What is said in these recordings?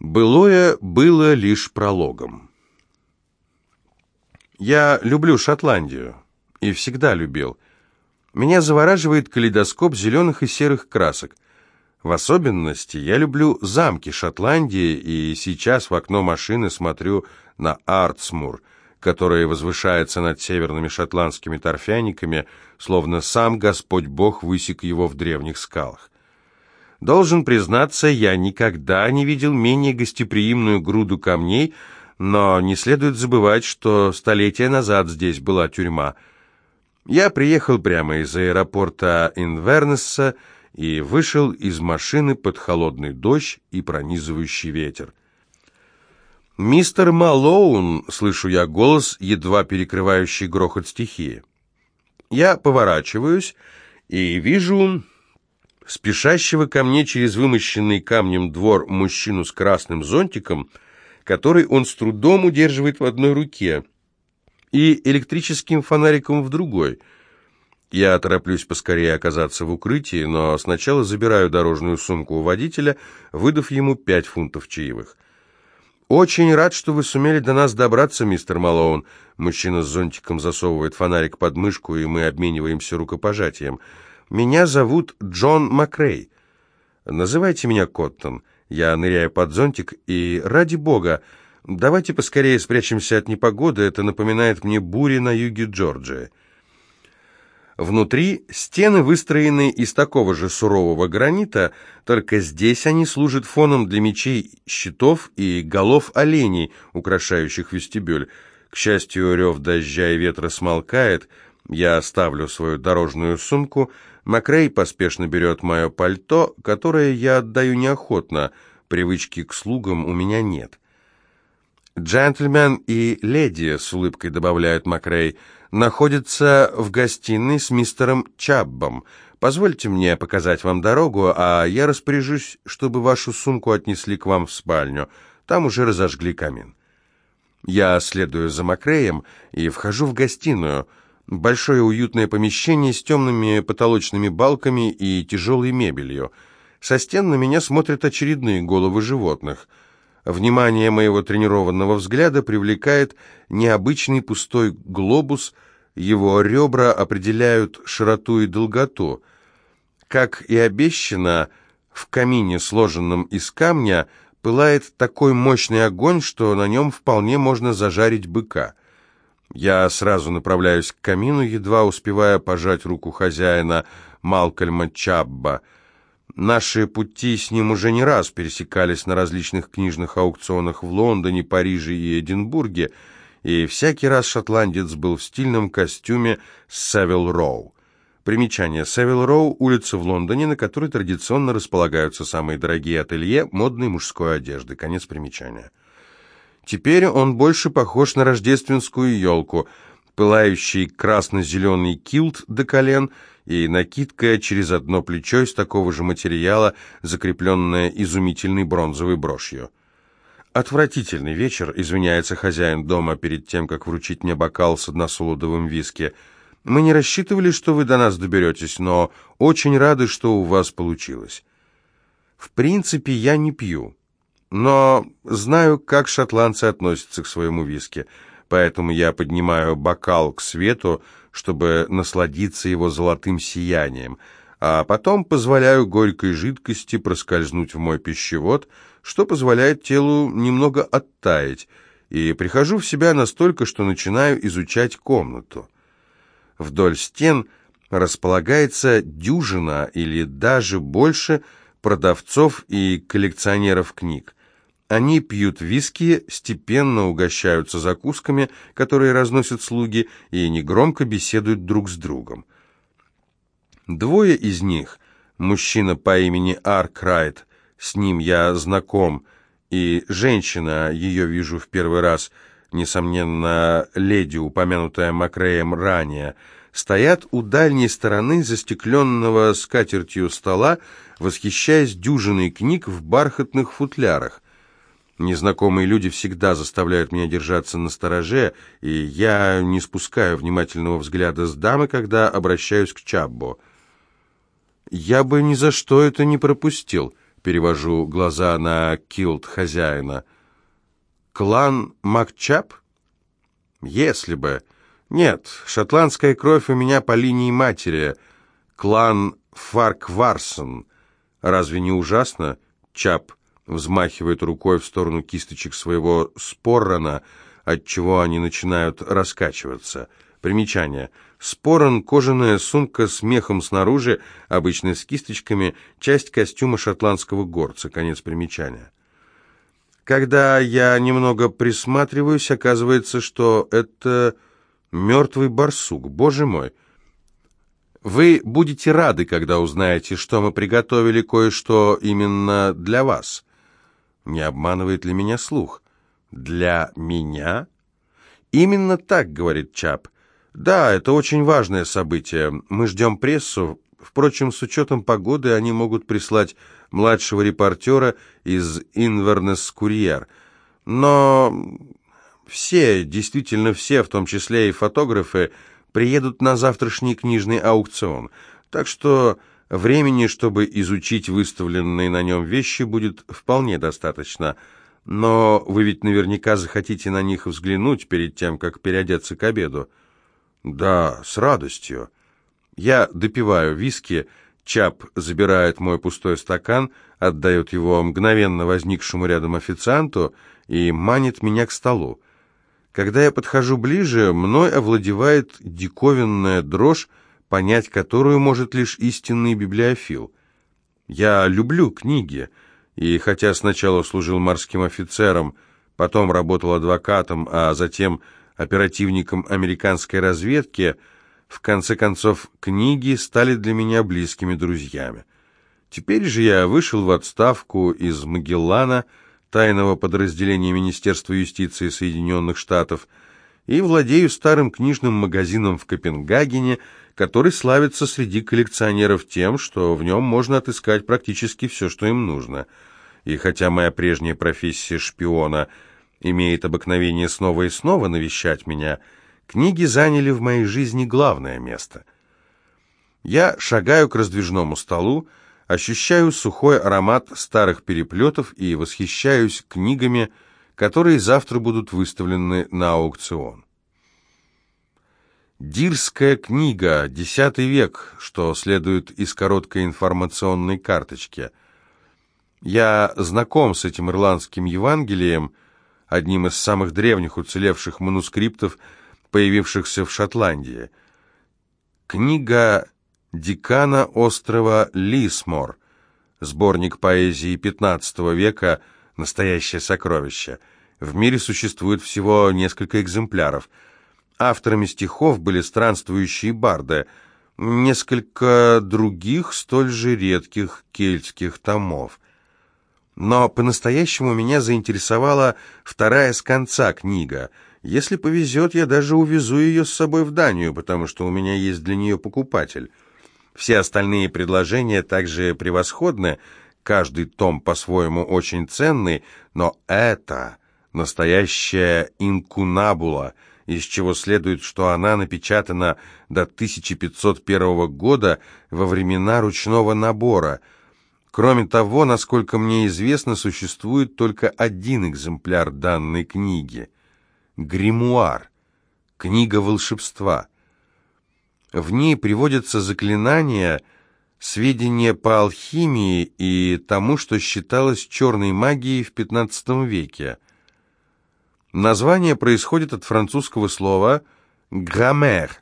Былое было лишь прологом. Я люблю Шотландию и всегда любил. Меня завораживает калейдоскоп зеленых и серых красок. В особенности я люблю замки Шотландии, и сейчас в окно машины смотрю на Артсмур, который возвышается над северными шотландскими торфяниками, словно сам Господь Бог высек его в древних скалах. Должен признаться, я никогда не видел менее гостеприимную груду камней, но не следует забывать, что столетия назад здесь была тюрьма. Я приехал прямо из аэропорта Инвернесса и вышел из машины под холодный дождь и пронизывающий ветер. «Мистер Малоун!» — слышу я голос, едва перекрывающий грохот стихии. Я поворачиваюсь и вижу спешащего ко мне через вымощенный камнем двор мужчину с красным зонтиком, который он с трудом удерживает в одной руке, и электрическим фонариком в другой. Я тороплюсь поскорее оказаться в укрытии, но сначала забираю дорожную сумку у водителя, выдав ему пять фунтов чаевых. «Очень рад, что вы сумели до нас добраться, мистер Малоун». Мужчина с зонтиком засовывает фонарик под мышку, и мы обмениваемся рукопожатием. Меня зовут Джон Макрей. Называйте меня Коттон. Я ныряю под зонтик, и, ради бога, давайте поскорее спрячемся от непогоды, это напоминает мне бури на юге Джорджии. Внутри стены выстроены из такого же сурового гранита, только здесь они служат фоном для мечей, щитов и голов оленей, украшающих вестибюль. К счастью, рев дождя и ветра смолкает, я ставлю свою дорожную сумку, Макрей поспешно берет мое пальто, которое я отдаю неохотно, привычки к слугам у меня нет. «Джентльмен и леди», — с улыбкой добавляет Макрей, — «находятся в гостиной с мистером Чаббом. Позвольте мне показать вам дорогу, а я распоряжусь, чтобы вашу сумку отнесли к вам в спальню. Там уже разожгли камин». Я следую за Макреем и вхожу в гостиную — Большое уютное помещение с темными потолочными балками и тяжелой мебелью. Со стен на меня смотрят очередные головы животных. Внимание моего тренированного взгляда привлекает необычный пустой глобус, его ребра определяют широту и долготу. Как и обещано, в камине, сложенном из камня, пылает такой мощный огонь, что на нем вполне можно зажарить быка. Я сразу направляюсь к камину, едва успевая пожать руку хозяина Малкольма Чабба. Наши пути с ним уже не раз пересекались на различных книжных аукционах в Лондоне, Париже и Эдинбурге, и всякий раз шотландец был в стильном костюме Севил Роу. Примечание. Севил Роу – улица в Лондоне, на которой традиционно располагаются самые дорогие ателье модной мужской одежды. Конец примечания. Теперь он больше похож на рождественскую елку, пылающий красно-зеленый килт до колен и накидка через одно плечо из такого же материала, закрепленная изумительной бронзовой брошью. «Отвратительный вечер», — извиняется хозяин дома перед тем, как вручить мне бокал с односолодовым виски. «Мы не рассчитывали, что вы до нас доберетесь, но очень рады, что у вас получилось». «В принципе, я не пью» но знаю, как шотландцы относятся к своему виски, поэтому я поднимаю бокал к свету, чтобы насладиться его золотым сиянием, а потом позволяю горькой жидкости проскользнуть в мой пищевод, что позволяет телу немного оттаять, и прихожу в себя настолько, что начинаю изучать комнату. Вдоль стен располагается дюжина или даже больше продавцов и коллекционеров книг. Они пьют виски, степенно угощаются закусками, которые разносят слуги, и негромко беседуют друг с другом. Двое из них, мужчина по имени Аркрайт, с ним я знаком, и женщина, ее вижу в первый раз, несомненно, леди, упомянутая Макреем ранее, стоят у дальней стороны застекленного скатертью стола, восхищаясь дюжиной книг в бархатных футлярах. Незнакомые люди всегда заставляют меня держаться на стороже, и я не спускаю внимательного взгляда с дамы, когда обращаюсь к Чаббо. «Я бы ни за что это не пропустил», перевожу глаза на килт хозяина. Клан Макчап? Если бы. Нет, шотландская кровь у меня по линии матери. Клан Фаркварсон. Разве не ужасно? Чап взмахивает рукой в сторону кисточек своего споррана, отчего они начинают раскачиваться. Примечание. Спорон – кожаная сумка с мехом снаружи, обычно с кисточками, часть костюма шотландского горца. Конец примечания. Когда я немного присматриваюсь, оказывается, что это мертвый барсук. Боже мой! Вы будете рады, когда узнаете, что мы приготовили кое-что именно для вас. Не обманывает ли меня слух? Для меня? Именно так, говорит Чап. Да, это очень важное событие. Мы ждем прессу. Впрочем, с учетом погоды они могут прислать младшего репортера из Инвернес Курьер. Но все, действительно все, в том числе и фотографы, приедут на завтрашний книжный аукцион. Так что времени, чтобы изучить выставленные на нем вещи, будет вполне достаточно. Но вы ведь наверняка захотите на них взглянуть перед тем, как переодеться к обеду. Да, с радостью. Я допиваю виски, Чап забирает мой пустой стакан, отдает его мгновенно возникшему рядом официанту и манит меня к столу. Когда я подхожу ближе, мной овладевает диковинная дрожь, понять которую может лишь истинный библиофил. Я люблю книги, и хотя сначала служил морским офицером, потом работал адвокатом, а затем оперативником американской разведки, в конце концов, книги стали для меня близкими друзьями. Теперь же я вышел в отставку из Магеллана, тайного подразделения Министерства юстиции Соединенных Штатов, и владею старым книжным магазином в Копенгагене, который славится среди коллекционеров тем, что в нем можно отыскать практически все, что им нужно. И хотя моя прежняя профессия шпиона – имеет обыкновение снова и снова навещать меня, книги заняли в моей жизни главное место. Я шагаю к раздвижному столу, ощущаю сухой аромат старых переплетов и восхищаюсь книгами, которые завтра будут выставлены на аукцион. Дирская книга, X век, что следует из короткой информационной карточки. Я знаком с этим ирландским Евангелием, одним из самых древних уцелевших манускриптов, появившихся в Шотландии. Книга декана острова Лисмор, сборник поэзии XV века, настоящее сокровище. В мире существует всего несколько экземпляров. Авторами стихов были странствующие барды, несколько других столь же редких кельтских томов – но по-настоящему меня заинтересовала вторая с конца книга. Если повезет, я даже увезу ее с собой в Данию, потому что у меня есть для нее покупатель. Все остальные предложения также превосходны, каждый том по-своему очень ценный, но это настоящая инкунабула, из чего следует, что она напечатана до 1501 года во времена ручного набора – Кроме того, насколько мне известно, существует только один экземпляр данной книги – гримуар, книга волшебства. В ней приводятся заклинания, сведения по алхимии и тому, что считалось черной магией в XV веке. Название происходит от французского слова «граммер»,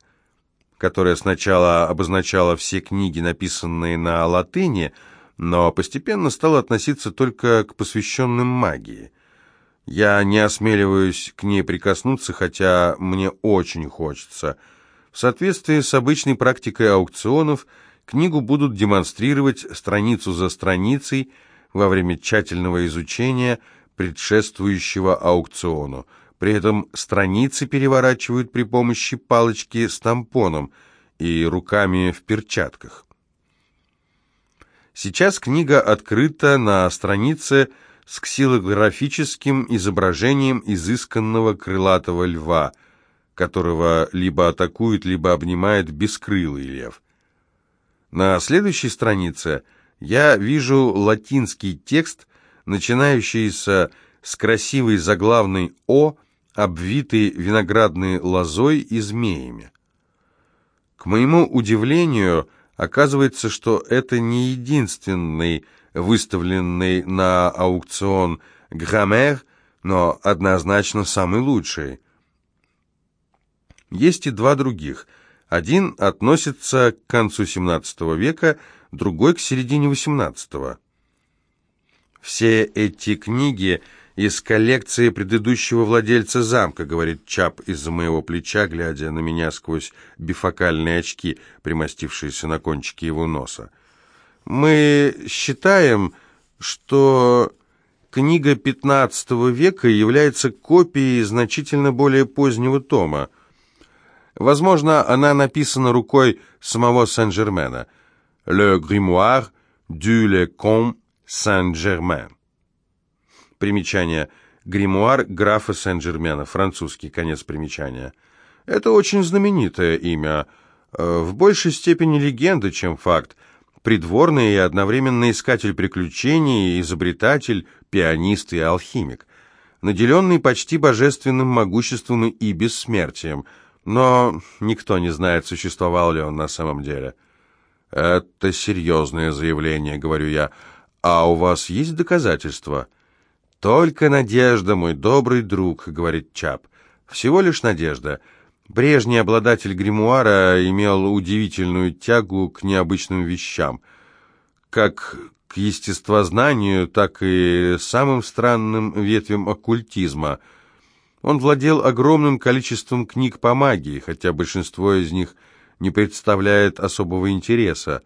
которое сначала обозначало все книги, написанные на латыни – но постепенно стал относиться только к посвященным магии. Я не осмеливаюсь к ней прикоснуться, хотя мне очень хочется. В соответствии с обычной практикой аукционов, книгу будут демонстрировать страницу за страницей во время тщательного изучения предшествующего аукциону. При этом страницы переворачивают при помощи палочки с тампоном и руками в перчатках. Сейчас книга открыта на странице с ксилографическим изображением изысканного крылатого льва, которого либо атакует, либо обнимает бескрылый лев. На следующей странице Я вижу латинский текст, начинающийся с красивой заглавной «О», обвитый виноградной лозой и змеями. К моему удивлению, оказывается, что это не единственный выставленный на аукцион граммер, но однозначно самый лучший. Есть и два других. Один относится к концу XVII века, другой к середине XVIII. Все эти книги из коллекции предыдущего владельца замка, говорит Чап из-за моего плеча, глядя на меня сквозь бифокальные очки, примостившиеся на кончике его носа. Мы считаем, что книга XV века является копией значительно более позднего тома. Возможно, она написана рукой самого Сен-Жермена. «Le grimoire du Lecomte Saint-Germain». Примечание. Гримуар графа Сен-Жермена, французский, конец примечания. Это очень знаменитое имя, э, в большей степени легенда, чем факт. Придворный и одновременно искатель приключений, изобретатель, пианист и алхимик. Наделенный почти божественным могуществом и бессмертием, но никто не знает, существовал ли он на самом деле. «Это серьезное заявление», — говорю я. «А у вас есть доказательства?» «Только надежда, мой добрый друг», — говорит Чап. «Всего лишь надежда». Прежний обладатель гримуара имел удивительную тягу к необычным вещам, как к естествознанию, так и самым странным ветвям оккультизма. Он владел огромным количеством книг по магии, хотя большинство из них не представляет особого интереса.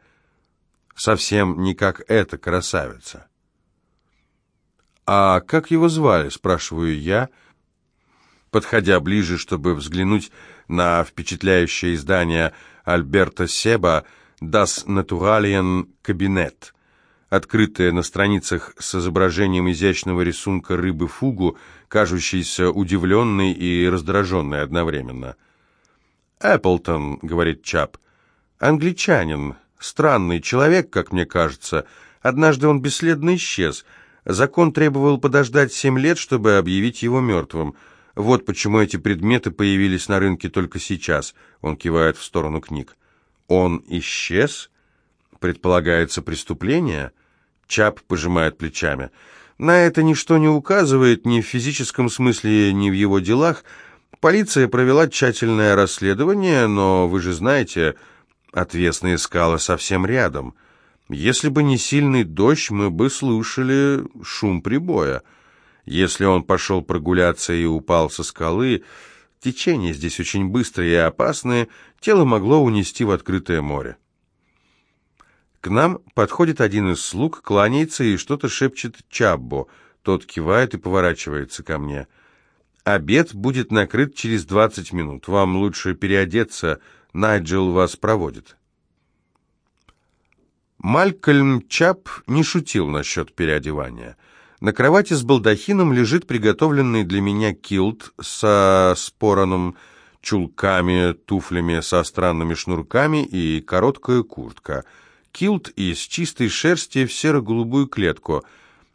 Совсем не как эта красавица. «А как его звали?» – спрашиваю я, подходя ближе, чтобы взглянуть на впечатляющее издание Альберта Себа «Das Naturalien Кабинет», открытое на страницах с изображением изящного рисунка рыбы-фугу, кажущейся удивленной и раздраженной одновременно. «Эпплтон», — говорит Чап, — «англичанин, странный человек, как мне кажется. Однажды он бесследно исчез». Закон требовал подождать семь лет, чтобы объявить его мертвым. Вот почему эти предметы появились на рынке только сейчас. Он кивает в сторону книг. Он исчез? Предполагается преступление? Чап пожимает плечами. На это ничто не указывает ни в физическом смысле, ни в его делах. Полиция провела тщательное расследование, но вы же знаете, отвесные скалы совсем рядом. Если бы не сильный дождь, мы бы слушали шум прибоя. Если он пошел прогуляться и упал со скалы, течение здесь очень быстрое и опасное, тело могло унести в открытое море. К нам подходит один из слуг, кланяется и что-то шепчет Чаббо. Тот кивает и поворачивается ко мне. «Обед будет накрыт через двадцать минут. Вам лучше переодеться. Найджел вас проводит». Малькольм Чап не шутил насчет переодевания. На кровати с балдахином лежит приготовленный для меня килт со спораном, чулками, туфлями со странными шнурками и короткая куртка. Килт из чистой шерсти в серо-голубую клетку.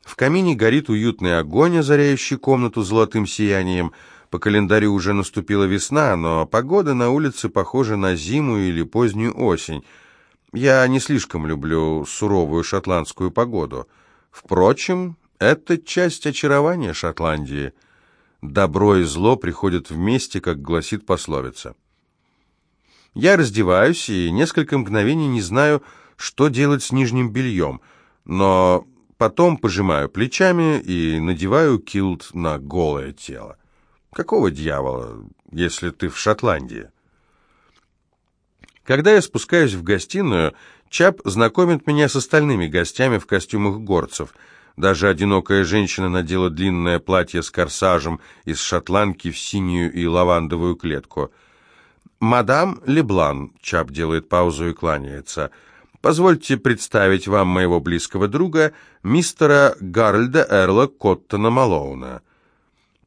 В камине горит уютный огонь, озаряющий комнату золотым сиянием. По календарю уже наступила весна, но погода на улице похожа на зиму или позднюю осень. Я не слишком люблю суровую шотландскую погоду. Впрочем, это часть очарования Шотландии. Добро и зло приходят вместе, как гласит пословица. Я раздеваюсь и несколько мгновений не знаю, что делать с нижним бельем, но потом пожимаю плечами и надеваю килт на голое тело. Какого дьявола, если ты в Шотландии? Когда я спускаюсь в гостиную, Чап знакомит меня с остальными гостями в костюмах горцев. Даже одинокая женщина надела длинное платье с корсажем из шотландки в синюю и лавандовую клетку. «Мадам Леблан», — Чап делает паузу и кланяется, — «позвольте представить вам моего близкого друга, мистера Гарльда Эрла Коттона Малоуна».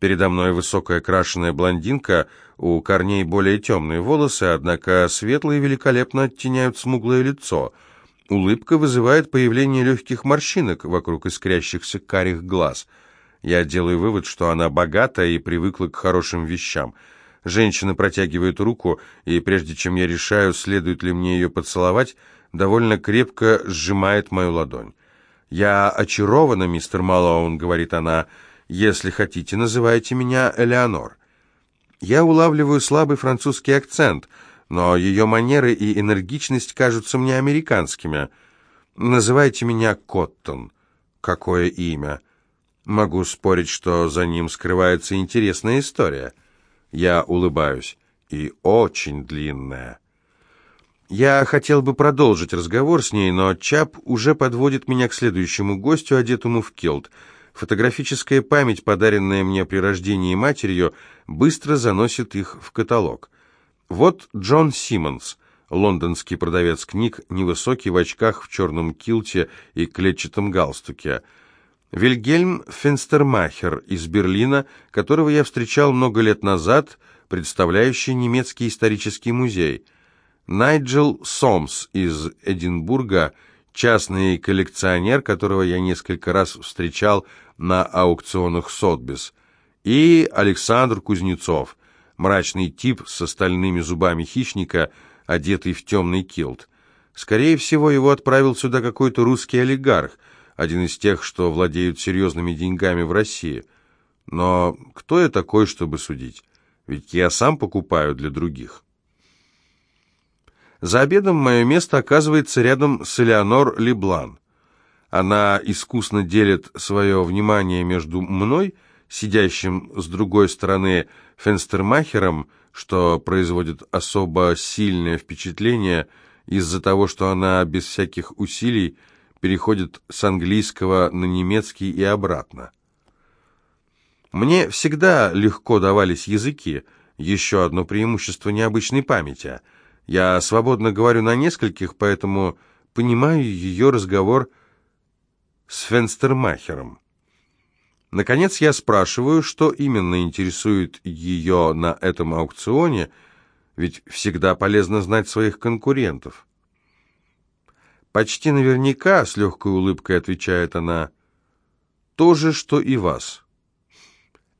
Передо мной высокая крашеная блондинка, у корней более темные волосы, однако светлые великолепно оттеняют смуглое лицо. Улыбка вызывает появление легких морщинок вокруг искрящихся карих глаз. Я делаю вывод, что она богата и привыкла к хорошим вещам. Женщина протягивает руку, и прежде чем я решаю, следует ли мне ее поцеловать, довольно крепко сжимает мою ладонь. «Я очарована, мистер Малоун», — говорит она, — «если хотите, называйте меня Элеонор». Я улавливаю слабый французский акцент — но ее манеры и энергичность кажутся мне американскими. Называйте меня Коттон. Какое имя? Могу спорить, что за ним скрывается интересная история. Я улыбаюсь. И очень длинная. Я хотел бы продолжить разговор с ней, но Чап уже подводит меня к следующему гостю, одетому в килт. Фотографическая память, подаренная мне при рождении матерью, быстро заносит их в каталог. Вот Джон Симмонс, лондонский продавец книг, невысокий в очках в черном килте и клетчатом галстуке. Вильгельм Фенстермахер из Берлина, которого я встречал много лет назад, представляющий немецкий исторический музей. Найджел Сомс из Эдинбурга, частный коллекционер, которого я несколько раз встречал на аукционах Сотбис. И Александр Кузнецов, мрачный тип с остальными зубами хищника, одетый в темный килт. Скорее всего, его отправил сюда какой-то русский олигарх, один из тех, что владеют серьезными деньгами в России. Но кто я такой, чтобы судить? Ведь я сам покупаю для других. За обедом мое место оказывается рядом с Элеонор Леблан. Она искусно делит свое внимание между мной, сидящим с другой стороны Фенстермахером, что производит особо сильное впечатление из-за того, что она без всяких усилий переходит с английского на немецкий и обратно. Мне всегда легко давались языки, еще одно преимущество необычной памяти. Я свободно говорю на нескольких, поэтому понимаю ее разговор с Фенстермахером. Наконец я спрашиваю, что именно интересует ее на этом аукционе, ведь всегда полезно знать своих конкурентов. «Почти наверняка», — с легкой улыбкой отвечает она, — «то же, что и вас».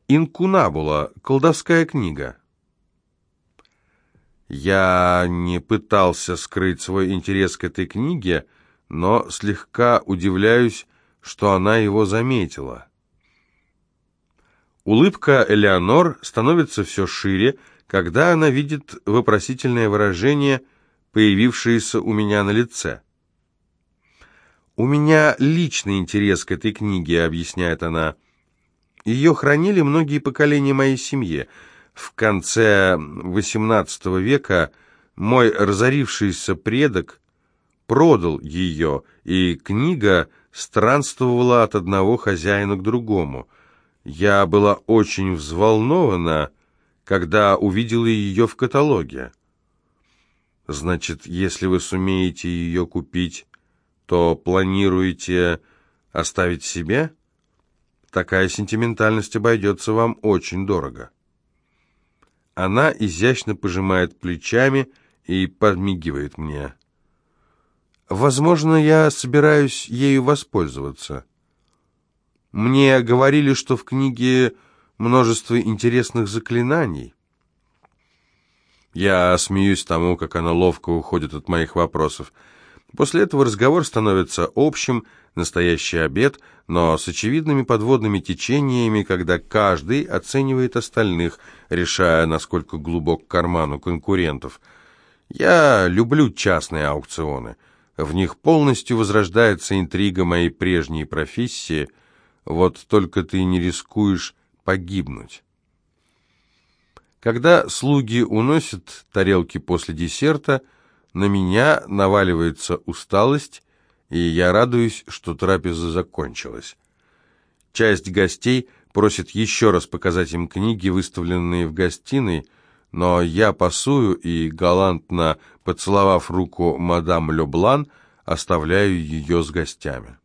«Инкунабула. Колдовская книга». Я не пытался скрыть свой интерес к этой книге, но слегка удивляюсь, что она его заметила. Улыбка Элеонор становится все шире, когда она видит вопросительное выражение, появившееся у меня на лице. «У меня личный интерес к этой книге», — объясняет она. «Ее хранили многие поколения моей семьи. В конце XVIII века мой разорившийся предок продал ее, и книга странствовала от одного хозяина к другому — я была очень взволнована, когда увидела ее в каталоге. Значит, если вы сумеете ее купить, то планируете оставить себе? Такая сентиментальность обойдется вам очень дорого. Она изящно пожимает плечами и подмигивает мне. Возможно, я собираюсь ею воспользоваться. Мне говорили, что в книге множество интересных заклинаний. Я смеюсь тому, как она ловко уходит от моих вопросов. После этого разговор становится общим, настоящий обед, но с очевидными подводными течениями, когда каждый оценивает остальных, решая, насколько глубок карман у конкурентов. Я люблю частные аукционы. В них полностью возрождается интрига моей прежней профессии – вот только ты не рискуешь погибнуть. Когда слуги уносят тарелки после десерта, на меня наваливается усталость, и я радуюсь, что трапеза закончилась. Часть гостей просит еще раз показать им книги, выставленные в гостиной, но я пасую и, галантно поцеловав руку мадам Леблан, оставляю ее с гостями.